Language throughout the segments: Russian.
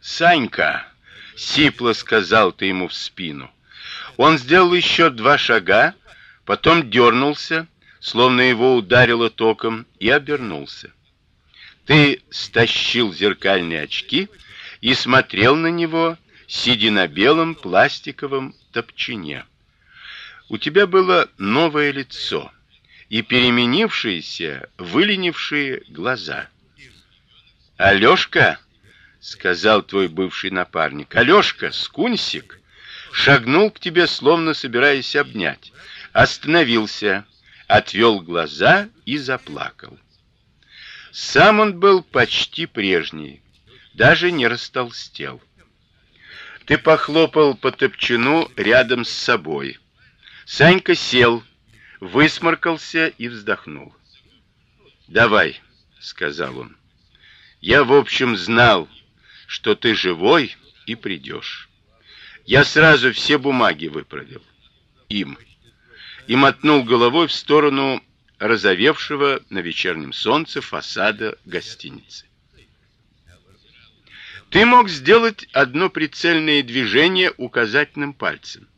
Санька, сипло сказал ты ему в спину. Он сделал еще два шага, потом дернулся, словно его ударило током, и обернулся. Ты стащил зеркальные очки и смотрел на него, сидя на белом пластиковом топчине. У тебя было новое лицо и переменившиеся, выленившие глаза. Алёшка, сказал твой бывший напарник. Алёшка, скунсик, шагнул к тебе, словно собираясь обнять. Остановился, отвел глаза и заплакал. Сам он был почти прежний, даже не растолстел. Ты похлопал по топчину рядом с собой. Санька сел, высморкался и вздохнул. "Давай", сказал он. "Я, в общем, знал, что ты живой и придешь. Я сразу все бумаги выправил им и мотнул головой в сторону разовевшего на вечернем солнце фасада гостиницы. Ты мог сделать одно прицельное движение указательным пальцем.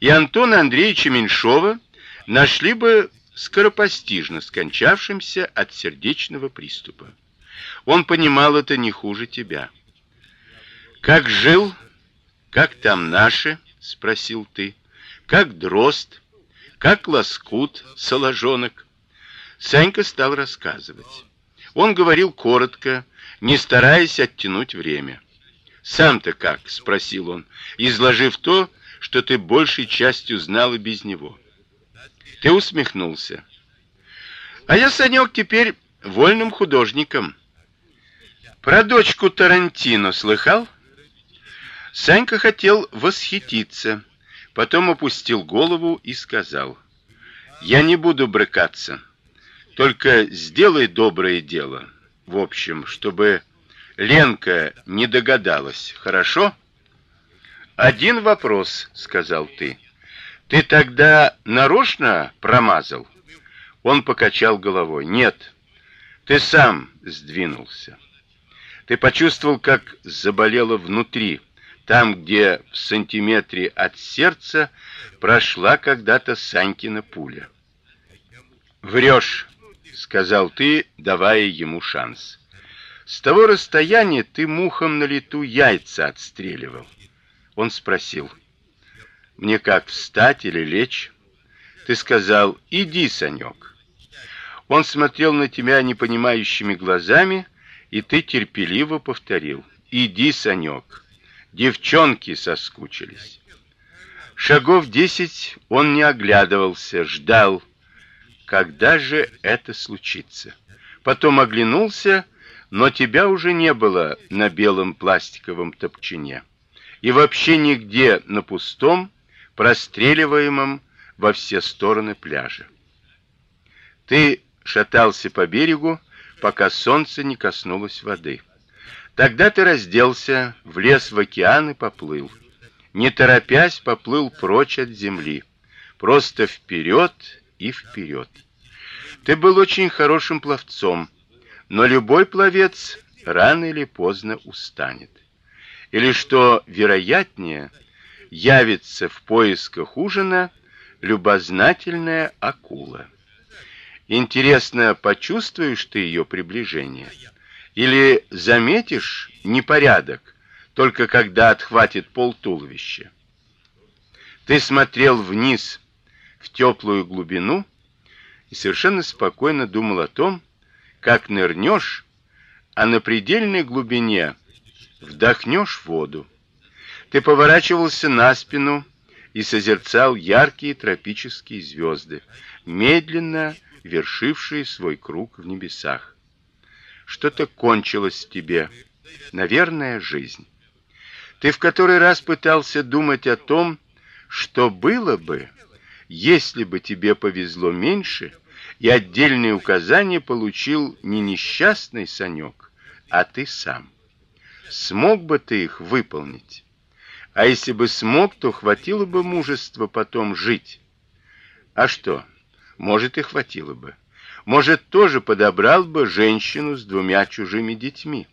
И Антона Андреевича Меньшова нашли бы скоропостижно скончавшимся от сердечного приступа. Он понимал это не хуже тебя. Как жил? Как там наши? спросил ты. Как дрозд? Как лоскут, соложонок? Санька стал рассказывать. Он говорил коротко, не стараясь оттянуть время. Сам-то как, спросил он, изложив то, что ты большей частью знал и без него. Ты усмехнулся. А я, Санек, теперь вольным художником. Про дочку Тарантино слыхал? Санька хотел восхититься, потом опустил голову и сказал: "Я не буду брыкаться. Только сделай доброе дело. В общем, чтобы Ленка не догадалась, хорошо?" Один вопрос, сказал ты. Ты тогда нарочно промазал? Он покачал головой. Нет. Ты сам сдвинулся. Ты почувствовал, как заболело внутри, там, где в сантиметре от сердца прошла когда-то Санькина пуля. Врешь, сказал ты, давая ему шанс. С того расстояния ты мухом на лету яйца отстреливал. Он спросил: мне как встать или лечь? Ты сказал: "Иди, Санек". Он смотрел на тебя непонимающими глазами, и ты терпеливо повторил: "Иди, Санек". Девчонки соскучились. Шагов десять он не оглядывался, ждал, когда же это случится. Потом оглянулся, но тебя уже не было на белом пластиковом топчине. И вообще нигде на пустом простреливаемом во все стороны пляжа. Ты шатался по берегу, пока солнце не коснулось воды. Тогда ты разделся, влез в океан и поплыл. Не торопясь, поплыл прочь от земли, просто вперед и вперед. Ты был очень хорошим пловцом, но любой пловец рано или поздно устанет. Или что вероятнее, явится в поисках ужина любознательная акула. Интересно, почувствуешь ты ее приближение или заметишь непорядок только когда отхватит пол туловища? Ты смотрел вниз в теплую глубину и совершенно спокойно думал о том, как нырнешь, а на предельной глубине вдохнешь воду. Ты поворачивался на спину и созерцал яркие тропические звезды, медленно вершившие свой круг в небесах. Что-то кончилось тебе, наверное, жизнь. Ты в который раз пытался думать о том, что было бы, если бы тебе повезло меньше, и отдельные указания получил не несчастный Санек, а ты сам. Смог бы ты их выполнить? А если бы смог, то хватило бы мужества потом жить. А что? Может, и хватило бы. Может, тоже подобрал бы женщину с двумя чужими детьми.